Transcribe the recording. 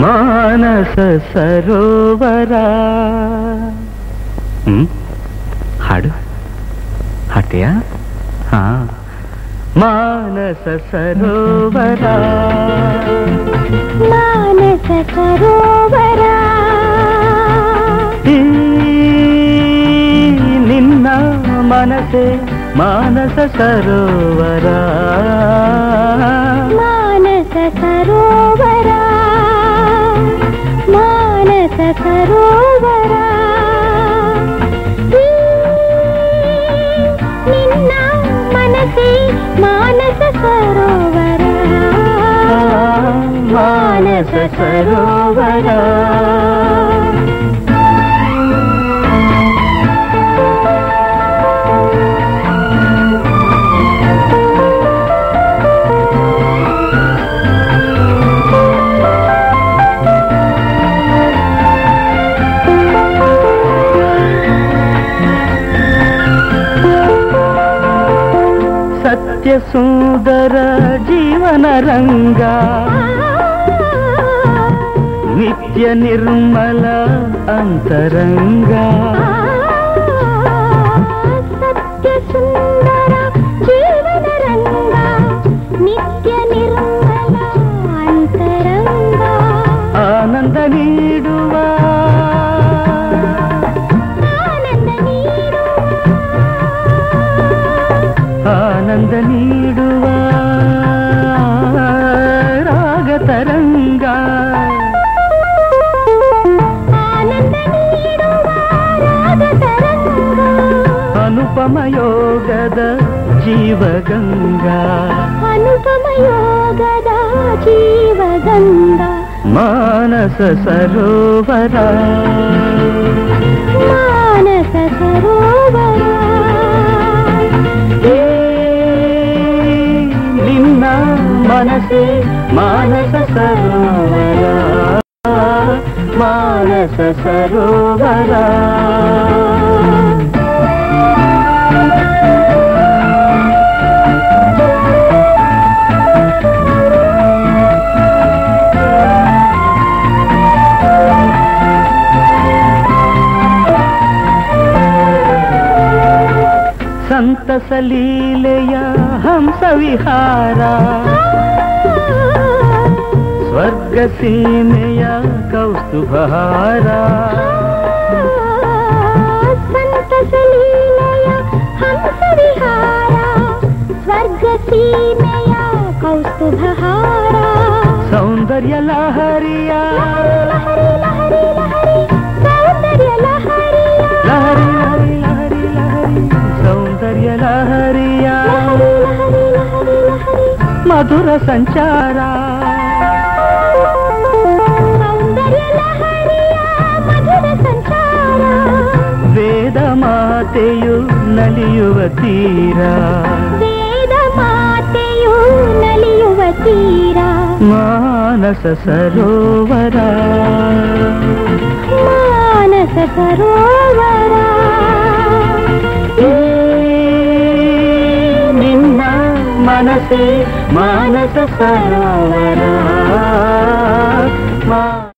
ಮಾನಸ ಸರೋವರ. ಹ್ಮ್? ಹಾಡು? ಹಾಡ್ತೀಯಾ? ಹಾ. ಮಾನಸ ಸರೋವರ. ಮಾನಸ ಸರೋವರ. ನಿನ್ನ ಮನಸೆ ಮಾನಸ ಸರೋವರ. మానస సరోవరా సత్యసుందర జీవన రంగా నిత్య నిర్మల అంతరంగా. ఆనంద నీడువా. ఆనంద నీడువా. రాగతర ಅನುಪಮ ಯೋಗದ ಜೀವಗಂಗಾ ಅನುಪಮ ಯೋಗದ ಜೀವಗಂಧ ಮಾನಸ ಸರೋವರ ಮಾನಸ ಸರೋವರ ಏ ನಿನ್ನ ಮನಸ್ಸೆ ಮಾನಸ ಸರೋವರ ಮಾನಸ ಸರೋವರ सलीलया हंस विहारा स्वर्गसीनया कौस्तुभहारा संत सलीलया हंस विहारा सौंदर्य लहरिया। लहरी लहरी लहरी। ಲಹರಿ ಮಧುರ ಸಂಚಾರ ಸೌಂದರ್ಯ ಲಹರಿಯ ಮಧುರ ಸಂಚಾರ ವೇದ ಮಾತೆಯು ನಲಿಯುವ ತೀರ ವೇದ ಮಾತೆಯು ನಲಿಯುವ ತೀರ ಮಾನಸ ಸರೋವರ ಮಾನಸ ಸರೋವರ మానసే మానస సరోవరా